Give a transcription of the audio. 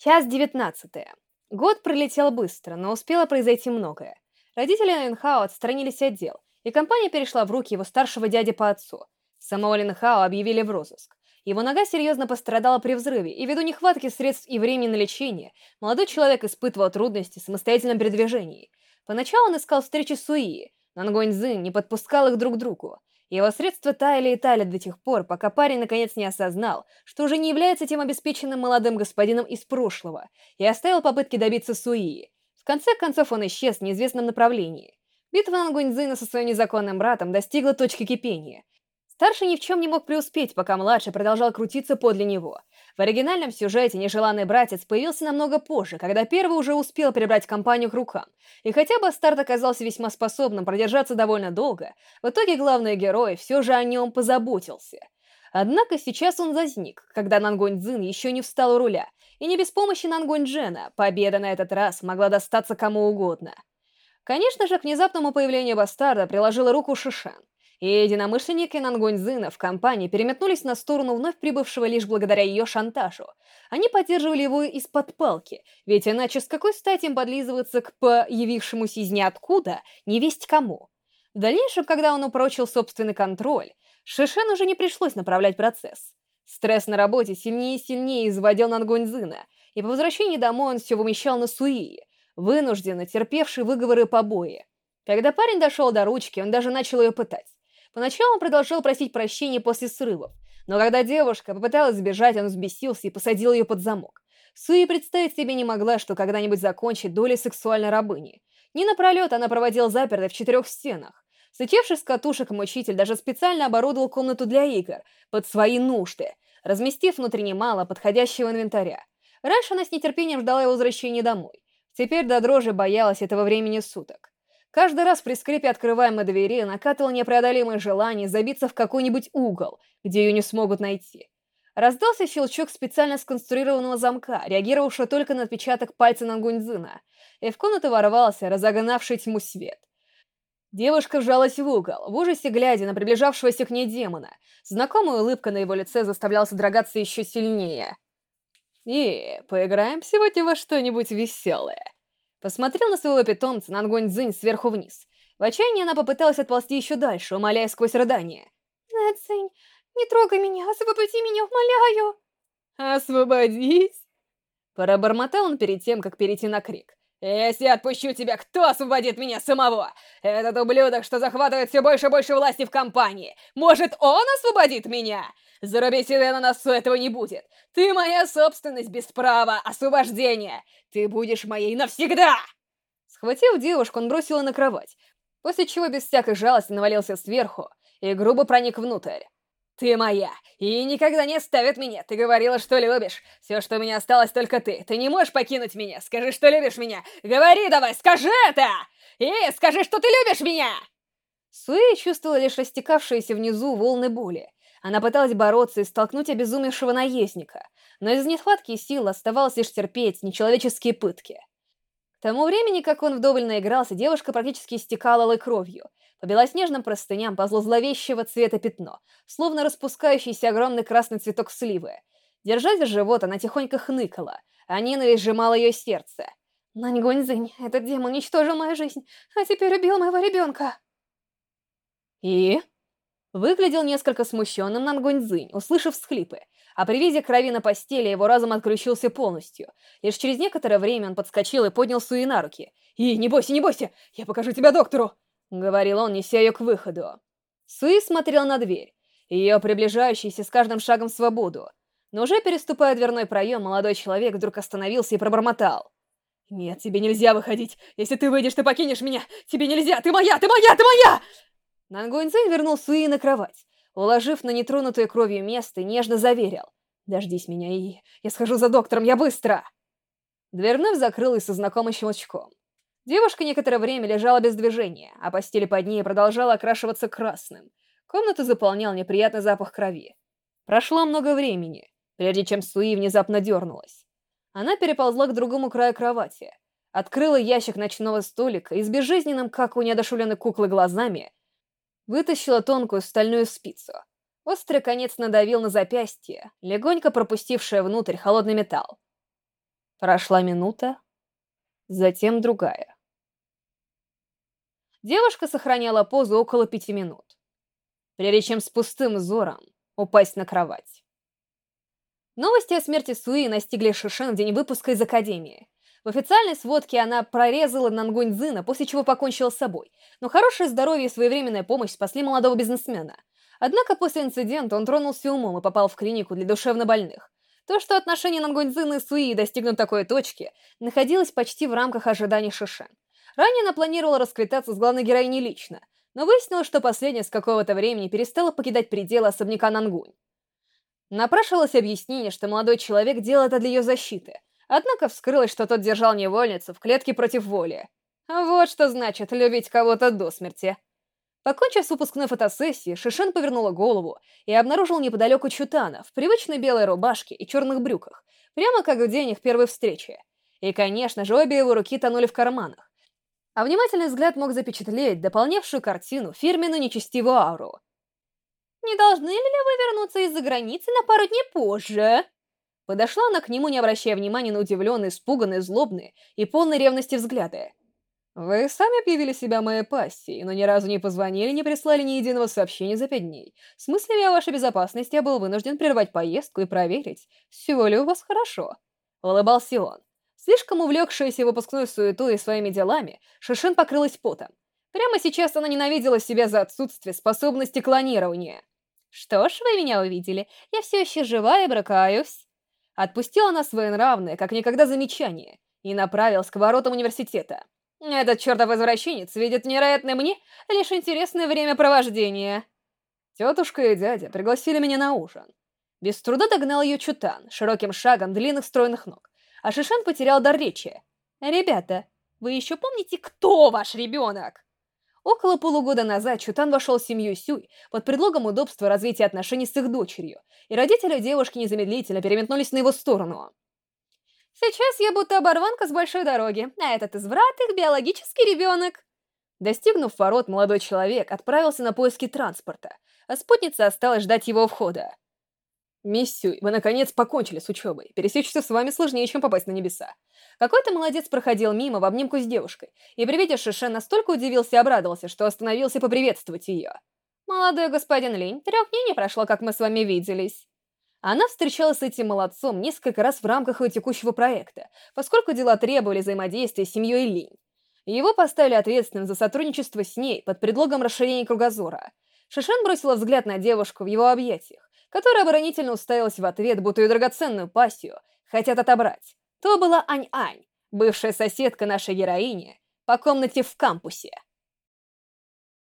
Час девятнадцатое. Год пролетел быстро, но успело произойти многое. Родители Линхао отстранились от дел, и компания перешла в руки его старшего дяди по отцу. Самого Линхао объявили в розыск. Его нога серьезно пострадала при взрыве, и ввиду нехватки средств и времени на лечение, молодой человек испытывал трудности в самостоятельном передвижении. Поначалу он искал встречи с Суи, но Нгонь не подпускал их друг к другу. Его средства таяли и таяли до тех пор, пока парень наконец не осознал, что уже не является тем обеспеченным молодым господином из прошлого, и оставил попытки добиться Суи. В конце концов он исчез в неизвестном направлении. Битва Ангуньцзина со своим незаконным братом достигла точки кипения. Старший ни в чем не мог преуспеть, пока младший продолжал крутиться подле него. В оригинальном сюжете нежеланный братец появился намного позже, когда первый уже успел перебрать компанию к рукам. И хотя Бастард оказался весьма способным продержаться довольно долго, в итоге главный герой все же о нем позаботился. Однако сейчас он возник, когда Нангонь Цзин еще не встал у руля, и не без помощи Нангонь Джена победа на этот раз могла достаться кому угодно. Конечно же, к внезапному появлению Бастарда приложила руку Шишан и единомышленники Нангуньзына в компании переметнулись на сторону вновь прибывшего лишь благодаря ее шантажу. Они поддерживали его из-под палки, ведь иначе с какой стати им подлизываться к появившемуся из ниоткуда невесть кому? В дальнейшем, когда он упрочил собственный контроль, Шишен уже не пришлось направлять процесс. Стресс на работе сильнее и сильнее изводил Нангуньзына, и по возвращении домой он все вымещал на Суии, вынужденно терпевший выговоры побои. Когда парень дошел до ручки, он даже начал ее пытать. Поначалу он продолжал просить прощения после срывов, но когда девушка попыталась сбежать, он взбесился и посадил ее под замок. Суи представить себе не могла, что когда-нибудь закончит долей сексуальной рабыни. Ни напролет она проводила запертой в четырех стенах. Слетевший с катушек мучитель даже специально оборудовал комнату для игр под свои нужды, разместив внутри немало подходящего инвентаря. Раньше она с нетерпением ждала его возвращения домой. Теперь до дрожи боялась этого времени суток. Каждый раз при скрипе открываемой двери накатывало непреодолимое желание забиться в какой-нибудь угол, где ее не смогут найти. Раздался щелчок специально сконструированного замка, реагировавшего только на отпечаток пальца Нангуньзына, и в комнату ворвался разогнавший тьму свет. Девушка вжалась в угол, в ужасе глядя на приближавшегося к ней демона. Знакомая улыбка на его лице заставляла содрогаться еще сильнее. «И, поиграем сегодня во что-нибудь веселое?» Посмотрел на своего питомца Нангонь Цзинь сверху вниз. В отчаянии она попыталась отползти еще дальше, умоляя сквозь рыдание. «Цзинь, не трогай меня, освободи меня, умоляю!» «Освободить?» Пробормотал он перед тем, как перейти на крик. «Если отпущу тебя, кто освободит меня самого? Этот ублюдок, что захватывает все больше и больше власти в компании. Может, он освободит меня? Заруби себе на носу, этого не будет. Ты моя собственность без права освобождения. Ты будешь моей навсегда!» Схватив девушку, он бросил ее на кровать, после чего без всякой жалости навалился сверху и грубо проник внутрь. Ты моя, и никогда не оставит меня. Ты говорила, что любишь. Все, что у меня осталось, только ты. Ты не можешь покинуть меня. Скажи, что любишь меня. Говори давай, скажи это! И скажи, что ты любишь меня!» Суэй чувствовала лишь растекавшиеся внизу волны боли. Она пыталась бороться и столкнуть обезумевшего наездника, но из нехватки сил оставалось лишь терпеть нечеловеческие пытки. К тому времени, как он вдоволь наигрался, девушка практически истекала алой кровью. По белоснежным простыням ползло зловещего цвета пятно, словно распускающийся огромный красный цветок сливы. Держась за живот, она тихонько хныкала, а ненависть сжимала ее сердце. «Наньгуньзынь, этот демон уничтожил мою жизнь, а теперь убил моего ребенка!» «И?» Выглядел несколько смущенным Нангуньцзинь, услышав всхлипы, а при виде крови на постели его разум отключился полностью. Лишь через некоторое время он подскочил и поднял Суи на руки. «И, не бойся, не бойся, я покажу тебя доктору!» — говорил он, неся ее к выходу. Суи смотрел на дверь, ее приближающейся с каждым шагом свободу. Но уже переступая дверной проем, молодой человек вдруг остановился и пробормотал. «Нет, тебе нельзя выходить! Если ты выйдешь, ты покинешь меня! Тебе нельзя! Ты моя! Ты моя! Ты моя!» Нангуинзин вернул Суи на кровать, уложив на нетронутое кровью место, нежно заверил. «Дождись меня, И. Я схожу за доктором, я быстро!» Дверь закрылась со знакомым щелчком. Девушка некоторое время лежала без движения, а постель под ней продолжала окрашиваться красным. Комнату заполнял неприятный запах крови. Прошло много времени, прежде чем Суи внезапно дернулась. Она переползла к другому краю кровати, открыла ящик ночного столика и с безжизненным, как у неодушевленной куклы, глазами вытащила тонкую стальную спицу. Острый конец надавил на запястье, легонько пропустившее внутрь холодный металл. Прошла минута, затем другая. Девушка сохраняла позу около пяти минут, прежде чем с пустым взором упасть на кровать. Новости о смерти Суи настигли Шишен в день выпуска из Академии. В официальной сводке она прорезала Нангунь Цзына, после чего покончила с собой, но хорошее здоровье и своевременная помощь спасли молодого бизнесмена. Однако после инцидента он тронулся умом и попал в клинику для душевнобольных. То, что отношения Нангунь Цзына и Суи достигнут такой точки, находилось почти в рамках ожиданий Шишен. Ранее она планировала расквитаться с главной героиней лично, но выяснилось, что последняя с какого-то времени перестала покидать пределы особняка Нангунь. Напрашивалось объяснение, что молодой человек делал это для ее защиты, однако вскрылось, что тот держал невольницу в клетке против воли. Вот что значит любить кого-то до смерти. Покончив с выпускной фотосессией, Шишен повернула голову и обнаружил неподалеку Чутана в привычной белой рубашке и черных брюках, прямо как в день их первой встречи. И, конечно же, обе его руки тонули в карманах а внимательный взгляд мог запечатлеть дополнявшую картину фирменную нечестивую ауру. «Не должны ли вы вернуться из-за границы на пару дней позже?» Подошла она к нему, не обращая внимания на удивленные, испуганные, злобные и полные ревности взгляды. «Вы сами объявили себя моей пассией, но ни разу не позвонили, не прислали ни единого сообщения за пять дней. С мыслями о вашей безопасности я был вынужден прервать поездку и проверить, все ли у вас хорошо». Улыбался он. Слишком увлекшаяся выпускной суетой и своими делами, Шишин покрылась потом. Прямо сейчас она ненавидела себя за отсутствие способности клонирования. «Что ж, вы меня увидели. Я все еще жива и бракаюсь». Отпустила она своенравное, как никогда, замечание и направилась к воротам университета. Этот чертов извращенец видит невероятное мне лишь интересное времяпровождение. Тетушка и дядя пригласили меня на ужин. Без труда догнал ее Чутан, широким шагом длинных стройных ног а Шишан потерял дар речи. «Ребята, вы еще помните, кто ваш ребенок?» Около полугода назад Чутан вошел в семью Сюй под предлогом удобства развития отношений с их дочерью, и родители девушки незамедлительно переметнулись на его сторону. «Сейчас я будто оборванка с большой дороги, а этот изврат их биологический ребенок!» Достигнув ворот, молодой человек отправился на поиски транспорта, а спутница осталась ждать его входа. «Мисс Сюй, вы наконец покончили с учебой. Пересечься с вами сложнее, чем попасть на небеса». Какой-то молодец проходил мимо в обнимку с девушкой, и при виде Шише настолько удивился и обрадовался, что остановился поприветствовать ее. «Молодой господин Линь, трех дней не прошло, как мы с вами виделись». Она встречалась с этим молодцом несколько раз в рамках его текущего проекта, поскольку дела требовали взаимодействия с семьей Линь. Его поставили ответственным за сотрудничество с ней под предлогом расширения кругозора. Шишен бросила взгляд на девушку в его объятиях которая оборонительно уставилась в ответ, будто ее драгоценную пассию хотят отобрать. То была Ань-Ань, бывшая соседка нашей героини по комнате в кампусе.